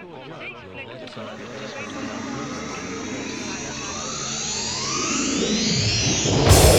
We wensen